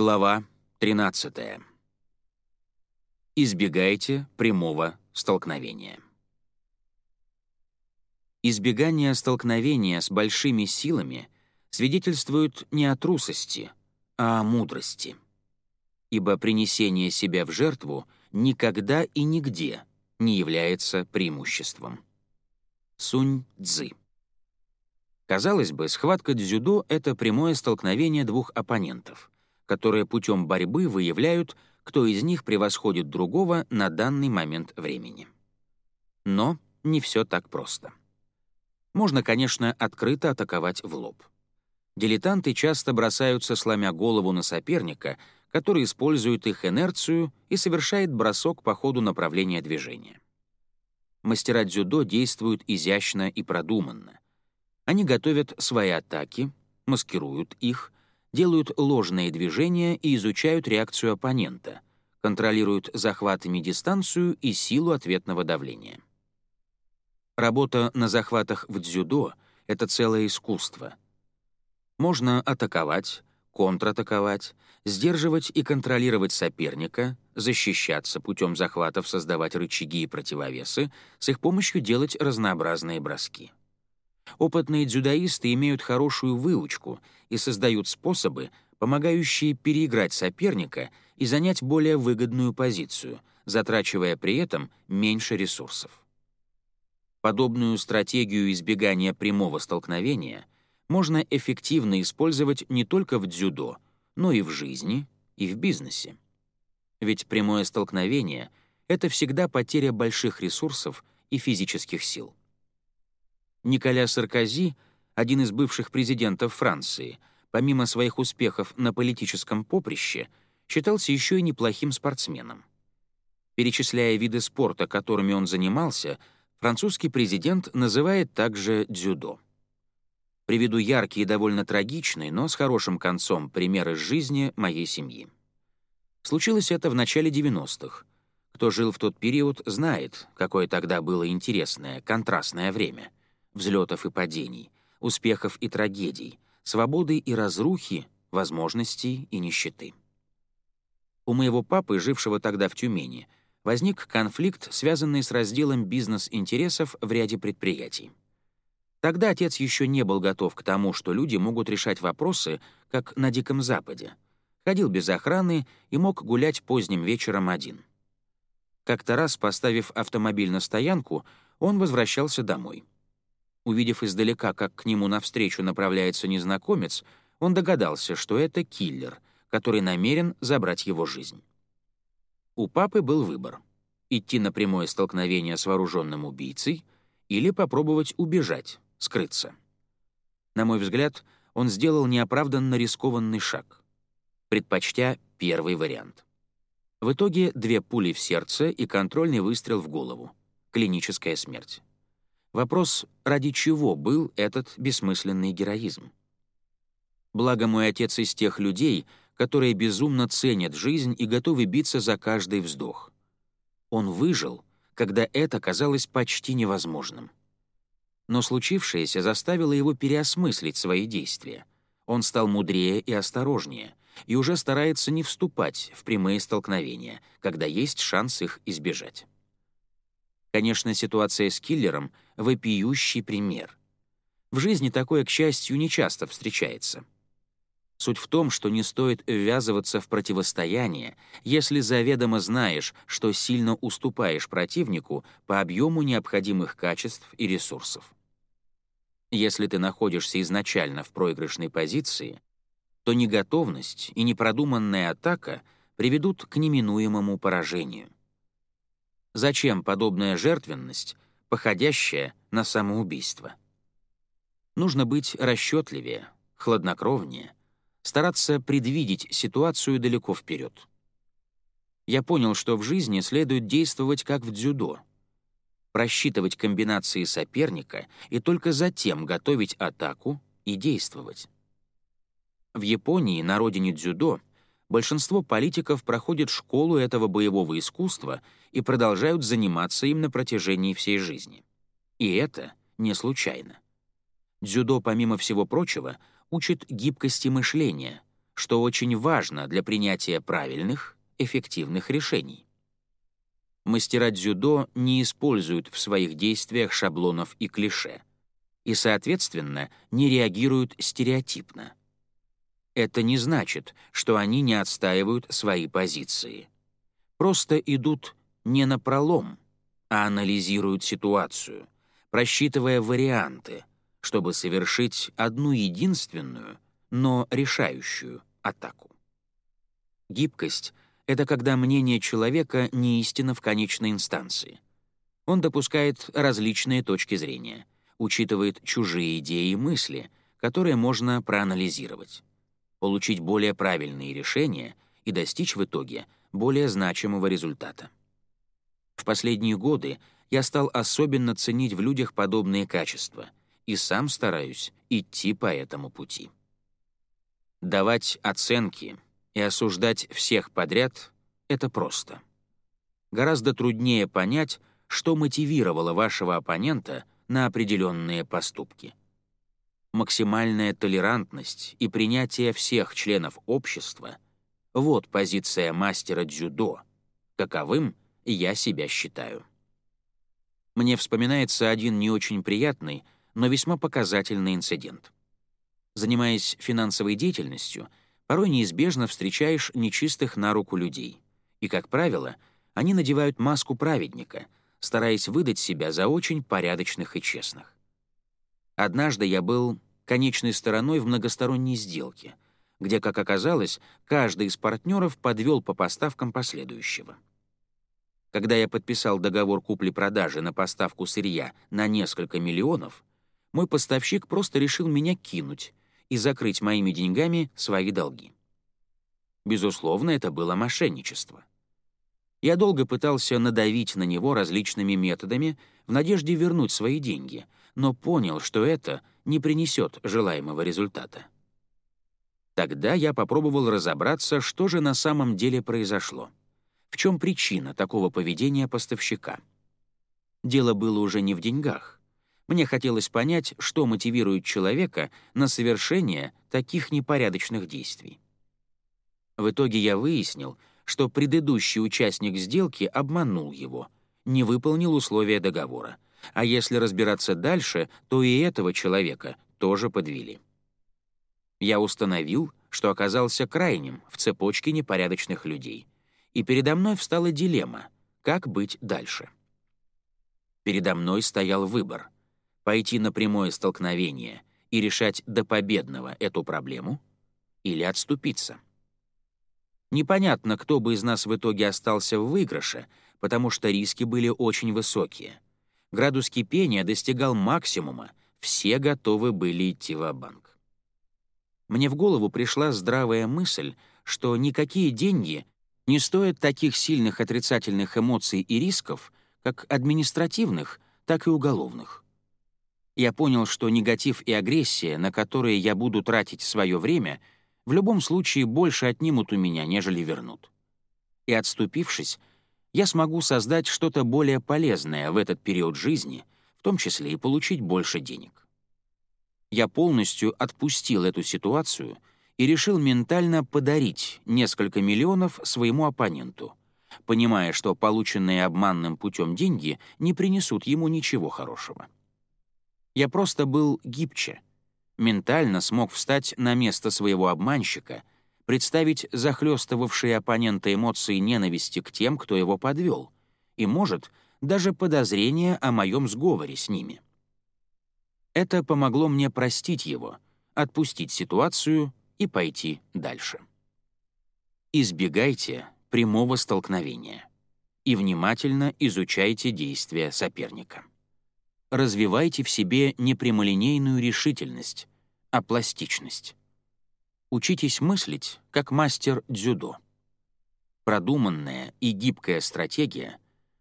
Глава 13. Избегайте прямого столкновения. Избегание столкновения с большими силами свидетельствует не о трусости, а о мудрости. Ибо принесение себя в жертву никогда и нигде не является преимуществом. Сунь Цзы. Казалось бы, схватка дзюдо — это прямое столкновение двух оппонентов, которые путем борьбы выявляют, кто из них превосходит другого на данный момент времени. Но не все так просто. Можно, конечно, открыто атаковать в лоб. Дилетанты часто бросаются, сломя голову на соперника, который использует их инерцию и совершает бросок по ходу направления движения. Мастера дзюдо действуют изящно и продуманно. Они готовят свои атаки, маскируют их, делают ложные движения и изучают реакцию оппонента, контролируют захватами дистанцию и силу ответного давления. Работа на захватах в дзюдо — это целое искусство. Можно атаковать, контратаковать, сдерживать и контролировать соперника, защищаться путем захватов, создавать рычаги и противовесы, с их помощью делать разнообразные броски. Опытные дзюдоисты имеют хорошую выучку и создают способы, помогающие переиграть соперника и занять более выгодную позицию, затрачивая при этом меньше ресурсов. Подобную стратегию избегания прямого столкновения можно эффективно использовать не только в дзюдо, но и в жизни, и в бизнесе. Ведь прямое столкновение — это всегда потеря больших ресурсов и физических сил. Николя Саркози, один из бывших президентов Франции, помимо своих успехов на политическом поприще, считался еще и неплохим спортсменом. Перечисляя виды спорта, которыми он занимался, французский президент называет также дзюдо. Приведу яркий и довольно трагичный, но с хорошим концом пример из жизни моей семьи. Случилось это в начале 90-х. Кто жил в тот период, знает, какое тогда было интересное, контрастное время. Взлетов и падений, успехов и трагедий, свободы и разрухи, возможностей и нищеты. У моего папы, жившего тогда в Тюмени, возник конфликт, связанный с разделом бизнес-интересов в ряде предприятий. Тогда отец еще не был готов к тому, что люди могут решать вопросы, как на Диком Западе. Ходил без охраны и мог гулять поздним вечером один. Как-то раз, поставив автомобиль на стоянку, он возвращался домой. Увидев издалека, как к нему навстречу направляется незнакомец, он догадался, что это киллер, который намерен забрать его жизнь. У папы был выбор — идти на прямое столкновение с вооруженным убийцей или попробовать убежать, скрыться. На мой взгляд, он сделал неоправданно рискованный шаг, предпочтя первый вариант. В итоге две пули в сердце и контрольный выстрел в голову. Клиническая смерть. Вопрос, ради чего был этот бессмысленный героизм? Благо мой отец из тех людей, которые безумно ценят жизнь и готовы биться за каждый вздох. Он выжил, когда это казалось почти невозможным. Но случившееся заставило его переосмыслить свои действия. Он стал мудрее и осторожнее, и уже старается не вступать в прямые столкновения, когда есть шанс их избежать. Конечно, ситуация с киллером — вопиющий пример. В жизни такое, к счастью, нечасто встречается. Суть в том, что не стоит ввязываться в противостояние, если заведомо знаешь, что сильно уступаешь противнику по объему необходимых качеств и ресурсов. Если ты находишься изначально в проигрышной позиции, то неготовность и непродуманная атака приведут к неминуемому поражению. Зачем подобная жертвенность, походящая на самоубийство? Нужно быть расчетливее, хладнокровнее, стараться предвидеть ситуацию далеко вперед. Я понял, что в жизни следует действовать как в дзюдо — просчитывать комбинации соперника и только затем готовить атаку и действовать. В Японии, на родине дзюдо, большинство политиков проходят школу этого боевого искусства и продолжают заниматься им на протяжении всей жизни. И это не случайно. Дзюдо, помимо всего прочего, учит гибкости мышления, что очень важно для принятия правильных, эффективных решений. Мастера дзюдо не используют в своих действиях шаблонов и клише и, соответственно, не реагируют стереотипно. Это не значит, что они не отстаивают свои позиции. Просто идут не на пролом, а анализируют ситуацию, просчитывая варианты, чтобы совершить одну единственную, но решающую атаку. Гибкость — это когда мнение человека не истина в конечной инстанции. Он допускает различные точки зрения, учитывает чужие идеи и мысли, которые можно проанализировать, получить более правильные решения и достичь в итоге более значимого результата. В последние годы я стал особенно ценить в людях подобные качества и сам стараюсь идти по этому пути. Давать оценки и осуждать всех подряд — это просто. Гораздо труднее понять, что мотивировало вашего оппонента на определенные поступки. Максимальная толерантность и принятие всех членов общества — вот позиция мастера дзюдо, каковым — я себя считаю. Мне вспоминается один не очень приятный, но весьма показательный инцидент. Занимаясь финансовой деятельностью, порой неизбежно встречаешь нечистых на руку людей. И, как правило, они надевают маску праведника, стараясь выдать себя за очень порядочных и честных. Однажды я был конечной стороной в многосторонней сделке, где, как оказалось, каждый из партнеров подвел по поставкам последующего — когда я подписал договор купли-продажи на поставку сырья на несколько миллионов, мой поставщик просто решил меня кинуть и закрыть моими деньгами свои долги. Безусловно, это было мошенничество. Я долго пытался надавить на него различными методами в надежде вернуть свои деньги, но понял, что это не принесет желаемого результата. Тогда я попробовал разобраться, что же на самом деле произошло. В чем причина такого поведения поставщика? Дело было уже не в деньгах. Мне хотелось понять, что мотивирует человека на совершение таких непорядочных действий. В итоге я выяснил, что предыдущий участник сделки обманул его, не выполнил условия договора. А если разбираться дальше, то и этого человека тоже подвели. Я установил, что оказался крайним в цепочке непорядочных людей — и передо мной встала дилемма — как быть дальше. Передо мной стоял выбор — пойти на прямое столкновение и решать до победного эту проблему или отступиться. Непонятно, кто бы из нас в итоге остался в выигрыше, потому что риски были очень высокие. Градус кипения достигал максимума, все готовы были идти в банк Мне в голову пришла здравая мысль, что никакие деньги не стоит таких сильных отрицательных эмоций и рисков, как административных, так и уголовных. Я понял, что негатив и агрессия, на которые я буду тратить свое время, в любом случае больше отнимут у меня, нежели вернут. И отступившись, я смогу создать что-то более полезное в этот период жизни, в том числе и получить больше денег. Я полностью отпустил эту ситуацию — и решил ментально подарить несколько миллионов своему оппоненту, понимая, что полученные обманным путем деньги не принесут ему ничего хорошего. Я просто был гибче, ментально смог встать на место своего обманщика, представить захлестывавшие оппонента эмоции ненависти к тем, кто его подвел, и, может, даже подозрения о моем сговоре с ними. Это помогло мне простить его, отпустить ситуацию и пойти дальше. Избегайте прямого столкновения и внимательно изучайте действия соперника. Развивайте в себе не прямолинейную решительность, а пластичность. Учитесь мыслить, как мастер дзюдо. Продуманная и гибкая стратегия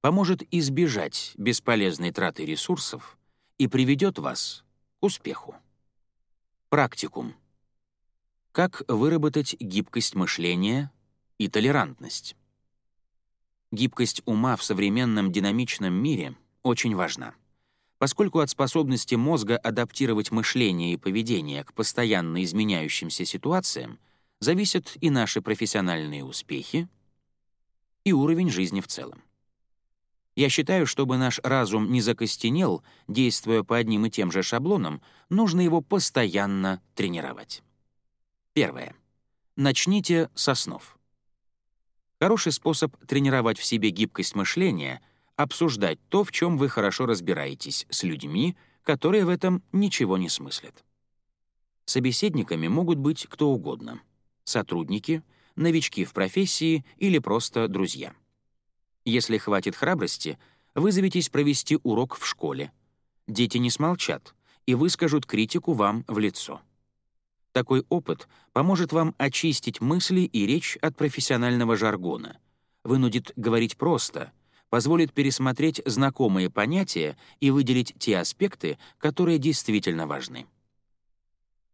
поможет избежать бесполезной траты ресурсов и приведет вас к успеху. Практикум. Как выработать гибкость мышления и толерантность? Гибкость ума в современном динамичном мире очень важна, поскольку от способности мозга адаптировать мышление и поведение к постоянно изменяющимся ситуациям зависят и наши профессиональные успехи, и уровень жизни в целом. Я считаю, чтобы наш разум не закостенел, действуя по одним и тем же шаблонам, нужно его постоянно тренировать. Первое. Начните со снов. Хороший способ тренировать в себе гибкость мышления — обсуждать то, в чем вы хорошо разбираетесь, с людьми, которые в этом ничего не смыслят. Собеседниками могут быть кто угодно — сотрудники, новички в профессии или просто друзья. Если хватит храбрости, вызовитесь провести урок в школе. Дети не смолчат и выскажут критику вам в лицо. Такой опыт поможет вам очистить мысли и речь от профессионального жаргона, вынудит говорить просто, позволит пересмотреть знакомые понятия и выделить те аспекты, которые действительно важны.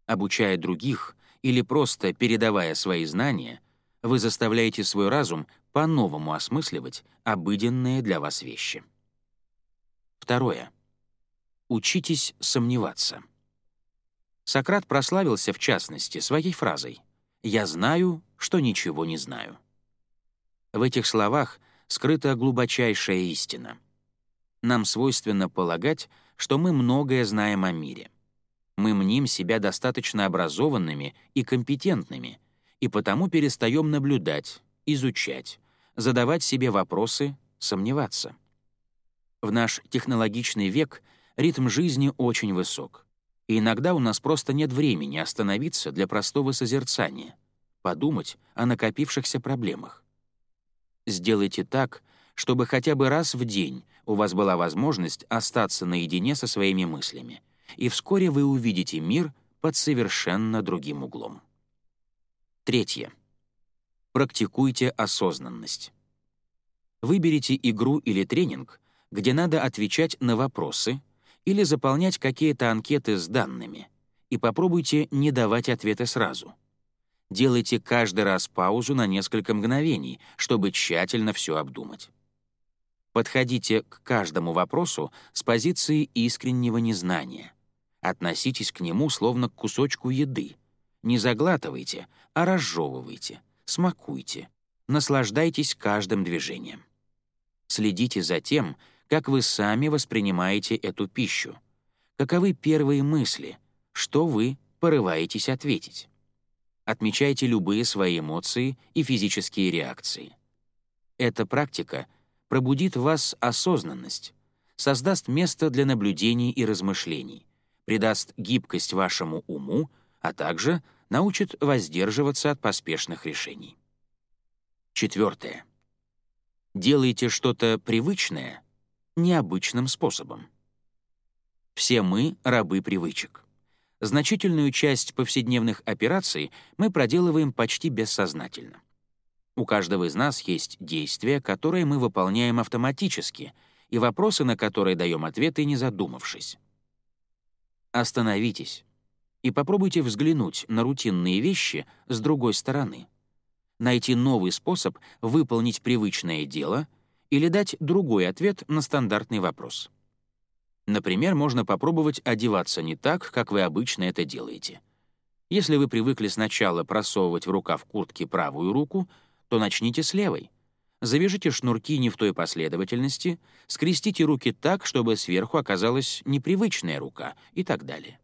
Обучая других или просто передавая свои знания, вы заставляете свой разум по-новому осмысливать обыденные для вас вещи. Второе. Учитесь сомневаться. Сократ прославился, в частности, своей фразой «Я знаю, что ничего не знаю». В этих словах скрыта глубочайшая истина. Нам свойственно полагать, что мы многое знаем о мире. Мы мним себя достаточно образованными и компетентными, и потому перестаем наблюдать, изучать, задавать себе вопросы, сомневаться. В наш технологичный век ритм жизни очень высок. И иногда у нас просто нет времени остановиться для простого созерцания, подумать о накопившихся проблемах. Сделайте так, чтобы хотя бы раз в день у вас была возможность остаться наедине со своими мыслями, и вскоре вы увидите мир под совершенно другим углом. Третье. Практикуйте осознанность. Выберите игру или тренинг, где надо отвечать на вопросы — или заполнять какие-то анкеты с данными, и попробуйте не давать ответы сразу. Делайте каждый раз паузу на несколько мгновений, чтобы тщательно все обдумать. Подходите к каждому вопросу с позиции искреннего незнания. Относитесь к нему словно к кусочку еды. Не заглатывайте, а разжевывайте, смакуйте, наслаждайтесь каждым движением. Следите за тем, как вы сами воспринимаете эту пищу, каковы первые мысли, что вы порываетесь ответить. Отмечайте любые свои эмоции и физические реакции. Эта практика пробудит в вас осознанность, создаст место для наблюдений и размышлений, придаст гибкость вашему уму, а также научит воздерживаться от поспешных решений. Четвертое. Делайте что-то привычное — необычным способом. Все мы — рабы привычек. Значительную часть повседневных операций мы проделываем почти бессознательно. У каждого из нас есть действия, которые мы выполняем автоматически, и вопросы, на которые даем ответы, не задумавшись. Остановитесь и попробуйте взглянуть на рутинные вещи с другой стороны. Найти новый способ выполнить привычное дело или дать другой ответ на стандартный вопрос. Например, можно попробовать одеваться не так, как вы обычно это делаете. Если вы привыкли сначала просовывать в рукав куртки правую руку, то начните с левой. Завяжите шнурки не в той последовательности, скрестите руки так, чтобы сверху оказалась непривычная рука и так далее.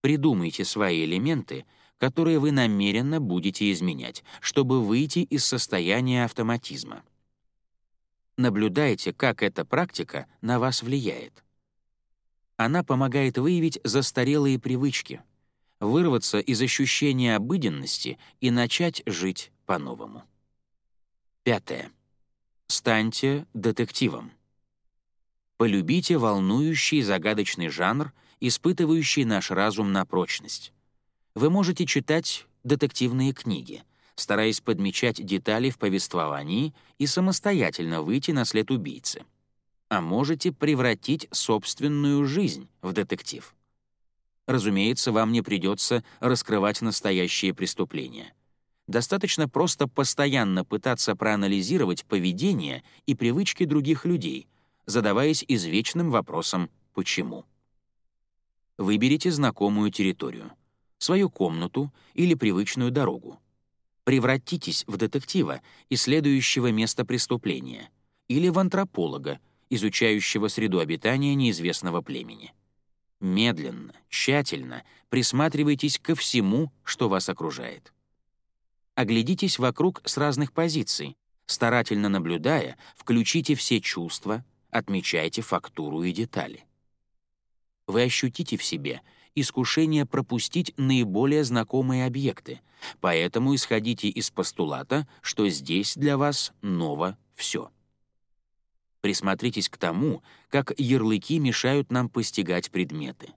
Придумайте свои элементы, которые вы намеренно будете изменять, чтобы выйти из состояния автоматизма. Наблюдайте, как эта практика на вас влияет. Она помогает выявить застарелые привычки, вырваться из ощущения обыденности и начать жить по-новому. Пятое. Станьте детективом. Полюбите волнующий загадочный жанр, испытывающий наш разум на прочность. Вы можете читать детективные книги — стараясь подмечать детали в повествовании и самостоятельно выйти на след убийцы. А можете превратить собственную жизнь в детектив. Разумеется, вам не придется раскрывать настоящие преступления. Достаточно просто постоянно пытаться проанализировать поведение и привычки других людей, задаваясь извечным вопросом «почему?». Выберите знакомую территорию. свою комнату или привычную дорогу. Превратитесь в детектива, исследующего место преступления, или в антрополога, изучающего среду обитания неизвестного племени. Медленно, тщательно присматривайтесь ко всему, что вас окружает. Оглядитесь вокруг с разных позиций, старательно наблюдая, включите все чувства, отмечайте фактуру и детали. Вы ощутите в себе искушение пропустить наиболее знакомые объекты, поэтому исходите из постулата, что здесь для вас ново все. Присмотритесь к тому, как ярлыки мешают нам постигать предметы.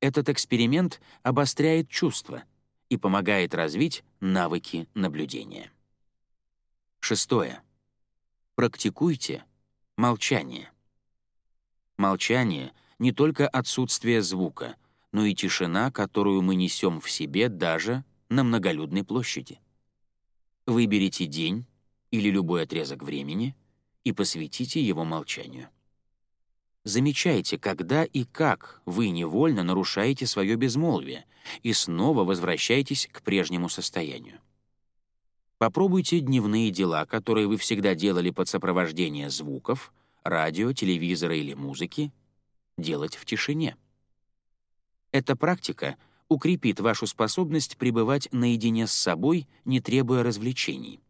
Этот эксперимент обостряет чувства и помогает развить навыки наблюдения. Шестое. Практикуйте молчание. Молчание — не только отсутствие звука, но и тишина, которую мы несем в себе даже на многолюдной площади. Выберите день или любой отрезок времени — и посвятите его молчанию. Замечайте, когда и как вы невольно нарушаете свое безмолвие и снова возвращаетесь к прежнему состоянию. Попробуйте дневные дела, которые вы всегда делали под сопровождение звуков, радио, телевизора или музыки, делать в тишине. Эта практика укрепит вашу способность пребывать наедине с собой, не требуя развлечений.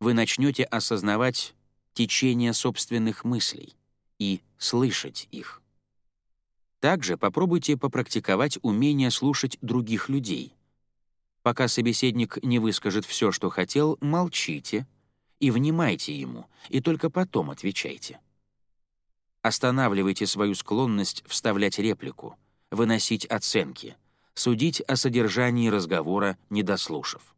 Вы начнете осознавать течение собственных мыслей и слышать их. Также попробуйте попрактиковать умение слушать других людей. Пока собеседник не выскажет все, что хотел, молчите и внимайте ему, и только потом отвечайте. Останавливайте свою склонность вставлять реплику, выносить оценки, судить о содержании разговора, не дослушав.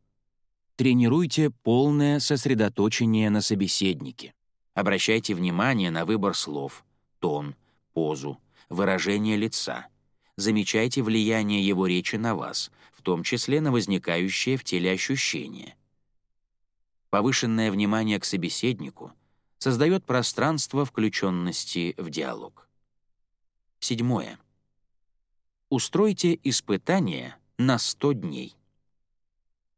Тренируйте полное сосредоточение на собеседнике. Обращайте внимание на выбор слов, тон, позу, выражение лица. Замечайте влияние его речи на вас, в том числе на возникающее в теле ощущение. Повышенное внимание к собеседнику создает пространство включенности в диалог. Седьмое. Устройте испытание на 100 дней.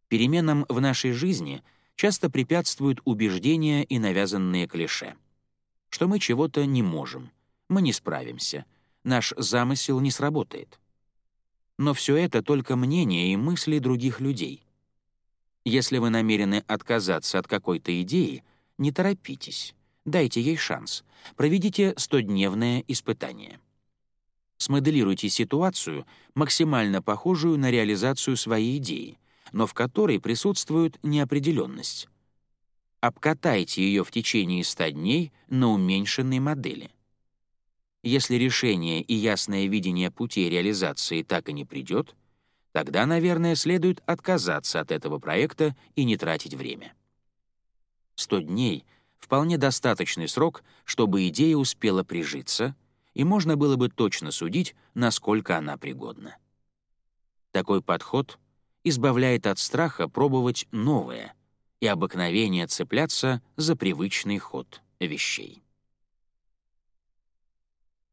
Переменам в нашей жизни — часто препятствуют убеждения и навязанные клише. Что мы чего-то не можем, мы не справимся, наш замысел не сработает. Но все это только мнение и мысли других людей. Если вы намерены отказаться от какой-то идеи, не торопитесь, дайте ей шанс, проведите стодневное испытание. Смоделируйте ситуацию, максимально похожую на реализацию своей идеи, но в которой присутствует неопределенность. Обкатайте ее в течение 100 дней на уменьшенной модели. Если решение и ясное видение путей реализации так и не придет, тогда, наверное, следует отказаться от этого проекта и не тратить время. 100 дней — вполне достаточный срок, чтобы идея успела прижиться, и можно было бы точно судить, насколько она пригодна. Такой подход избавляет от страха пробовать новое и обыкновение цепляться за привычный ход вещей.